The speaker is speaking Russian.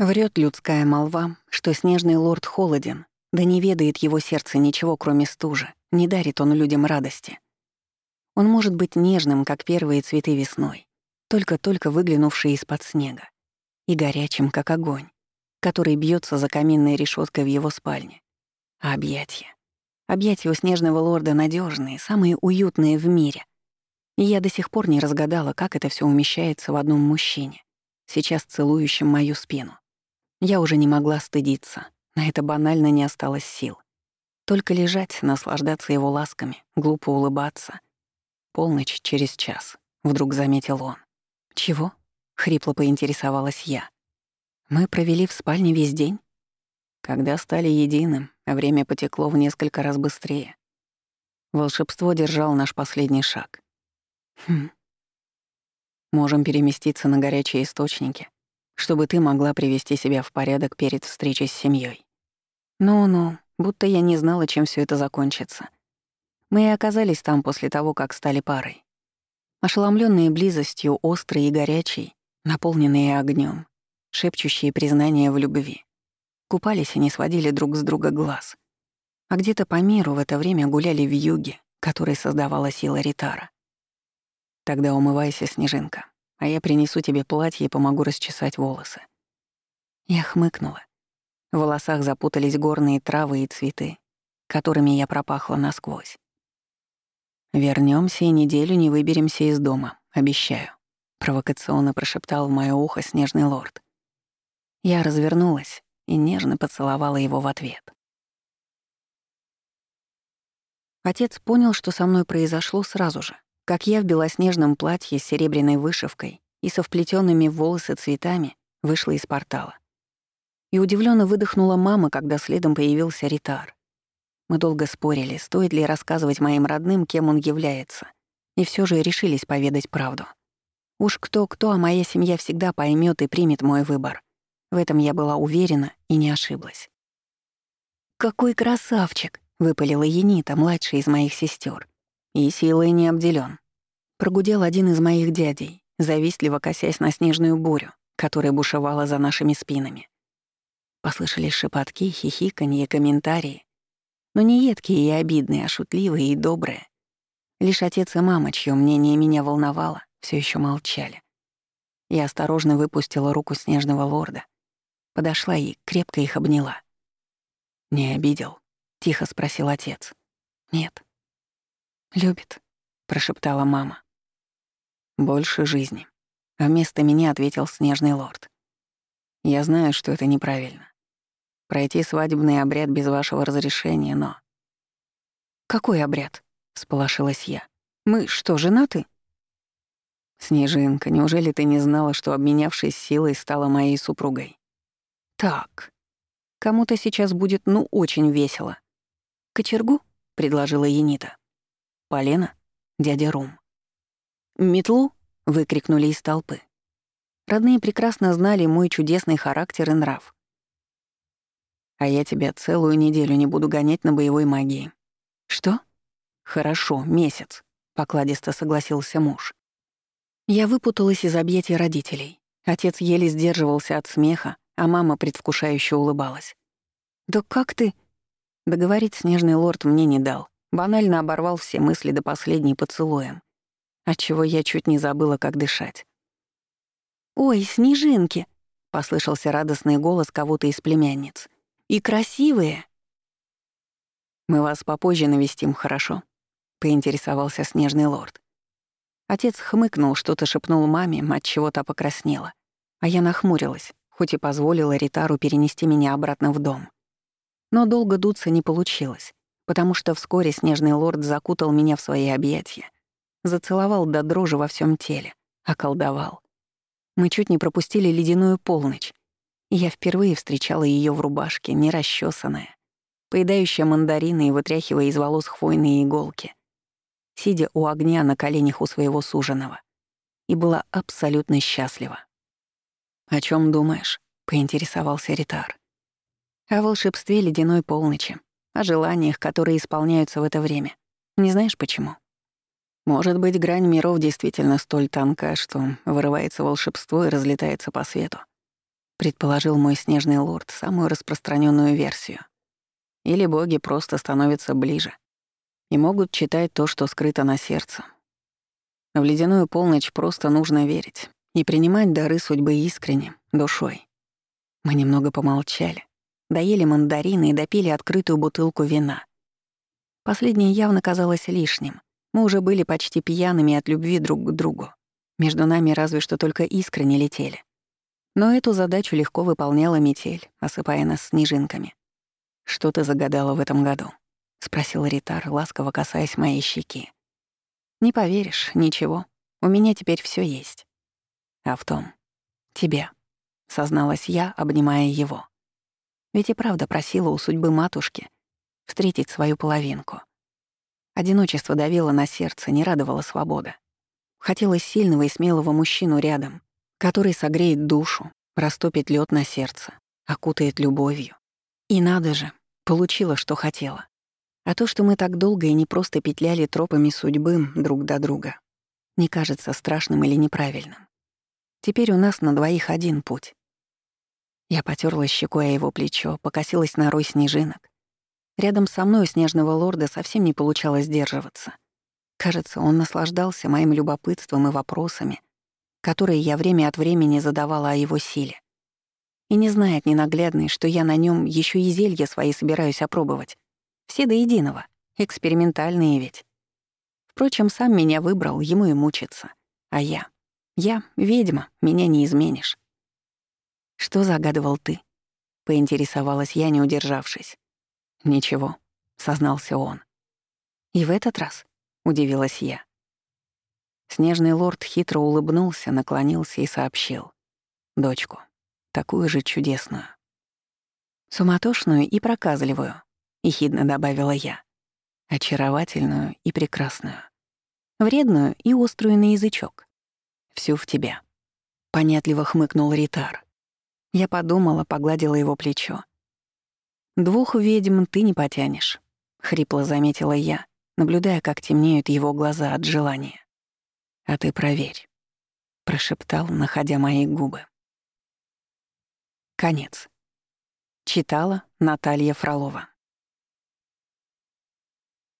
Врет людская молва, что снежный лорд холоден, да не ведает его сердце ничего, кроме стужи, не дарит он людям радости. Он может быть нежным, как первые цветы весной, только-только выглянувшие из-под снега, и горячим, как огонь, который бьется за каминной решеткой в его спальне. А объятия? Объятия у снежного лорда надежные, самые уютные в мире. И я до сих пор не разгадала, как это все умещается в одном мужчине, сейчас целующем мою спину. Я уже не могла стыдиться, на это банально не осталось сил. Только лежать, наслаждаться его ласками, глупо улыбаться. Полночь через час, вдруг заметил он. «Чего?» — хрипло поинтересовалась я. «Мы провели в спальне весь день?» Когда стали единым, время потекло в несколько раз быстрее. Волшебство держал наш последний шаг. Хм. Можем переместиться на горячие источники, чтобы ты могла привести себя в порядок перед встречей с семьей. Ну-ну, будто я не знала, чем все это закончится. Мы и оказались там после того, как стали парой. Ошеломленные близостью, острой и горячей, наполненные огнем, шепчущие признания в любви. Купались и не сводили друг с друга глаз. А где-то по миру в это время гуляли в юге, который создавала сила Ритара. Тогда умывайся, Снежинка, а я принесу тебе платье и помогу расчесать волосы. Я хмыкнула. В волосах запутались горные травы и цветы, которыми я пропахла насквозь. Вернемся и неделю не выберемся из дома, обещаю», — провокационно прошептал в моё ухо снежный лорд. Я развернулась и нежно поцеловала его в ответ. Отец понял, что со мной произошло сразу же, как я в белоснежном платье с серебряной вышивкой и со вплетенными в волосы цветами вышла из портала. И удивленно выдохнула мама, когда следом появился Ритар. Мы долго спорили, стоит ли рассказывать моим родным, кем он является, и все же решились поведать правду. Уж кто-кто, а моя семья всегда поймет и примет мой выбор. В этом я была уверена и не ошиблась. «Какой красавчик!» — выпалила Енита, младшая из моих сестер. «И силой не обделен. Прогудел один из моих дядей, завистливо косясь на снежную бурю, которая бушевала за нашими спинами. Послышались шепотки, хихиканье, комментарии. Но не едкие и обидные, а шутливые и добрые. Лишь отец и мама, чье мнение меня волновало, все еще молчали. Я осторожно выпустила руку снежного лорда. Подошла и крепко их обняла. «Не обидел?» — тихо спросил отец. «Нет». «Любит», — прошептала мама. «Больше жизни», — вместо меня ответил снежный лорд. «Я знаю, что это неправильно пройти свадебный обряд без вашего разрешения, но...» «Какой обряд?» — сполошилась я. «Мы что, женаты?» «Снежинка, неужели ты не знала, что, обменявшись силой, стала моей супругой?» «Так, кому-то сейчас будет, ну, очень весело». «Кочергу?» — предложила Енита. «Полена?» — дядя Рум. «Метлу?» — выкрикнули из толпы. Родные прекрасно знали мой чудесный характер и нрав. А я тебя целую неделю не буду гонять на боевой магии». «Что?» «Хорошо, месяц», — покладисто согласился муж. Я выпуталась из объятий родителей. Отец еле сдерживался от смеха, а мама предвкушающе улыбалась. «Да как ты...» Договорить снежный лорд мне не дал. Банально оборвал все мысли до последней поцелуем, отчего я чуть не забыла, как дышать. «Ой, снежинки!» — послышался радостный голос кого-то из племянниц — и красивые». «Мы вас попозже навестим, хорошо?» — поинтересовался снежный лорд. Отец хмыкнул, что-то шепнул маме, мать чего-то покраснела. А я нахмурилась, хоть и позволила Ритару перенести меня обратно в дом. Но долго дуться не получилось, потому что вскоре снежный лорд закутал меня в свои объятия, зацеловал до дрожи во всем теле, околдовал. Мы чуть не пропустили ледяную полночь, я впервые встречала ее в рубашке, не расчесанная, поедающая мандарины и вытряхивая из волос хвойные иголки, сидя у огня на коленях у своего суженого, и была абсолютно счастлива. «О чем думаешь?» — поинтересовался Ритар. «О волшебстве ледяной полночи, о желаниях, которые исполняются в это время. Не знаешь почему?» Может быть, грань миров действительно столь тонка, что вырывается волшебство и разлетается по свету. предположил мой снежный лорд самую распространенную версию. Или боги просто становятся ближе и могут читать то, что скрыто на сердце. В ледяную полночь просто нужно верить и принимать дары судьбы искренне, душой. Мы немного помолчали, доели мандарины и допили открытую бутылку вина. Последнее явно казалось лишним. Мы уже были почти пьяными от любви друг к другу. Между нами разве что только искры не летели. Но эту задачу легко выполняла метель, осыпая нас снежинками. «Что ты загадала в этом году?» — спросил Ритар, ласково касаясь моей щеки. «Не поверишь, ничего. У меня теперь все есть. А в том — тебе», — созналась я, обнимая его. Ведь и правда просила у судьбы матушки встретить свою половинку. Одиночество давило на сердце, не радовало свобода. Хотелось сильного и смелого мужчину рядом, который согреет душу, растопит лед на сердце, окутает любовью. И надо же, получила, что хотела. А то, что мы так долго и не просто петляли тропами судьбы друг до друга, не кажется страшным или неправильным. Теперь у нас на двоих один путь. Я потерла щекой о его плечо, покосилась на рой снежинок. Рядом со мной у снежного лорда совсем не получалось сдерживаться — Кажется, он наслаждался моим любопытством и вопросами, которые я время от времени задавала о его силе. И не знает ненаглядный, что я на нем еще и зелья свои собираюсь опробовать. Все до единого, экспериментальные ведь. Впрочем, сам меня выбрал, ему и мучиться. А я? Я — ведьма, меня не изменишь. «Что загадывал ты?» — поинтересовалась я, не удержавшись. «Ничего», — сознался он. «И в этот раз?» — удивилась я. Снежный лорд хитро улыбнулся, наклонился и сообщил. «Дочку, такую же чудесную». «Суматошную и проказливую», — ехидно добавила я. «Очаровательную и прекрасную. Вредную и острую на язычок. Всю в тебя». Понятливо хмыкнул Ритар. Я подумала, погладила его плечо. «Двух ведьм ты не потянешь», — хрипло заметила я, наблюдая, как темнеют его глаза от желания. «А ты проверь», — прошептал, находя мои губы. Конец. Читала Наталья Фролова.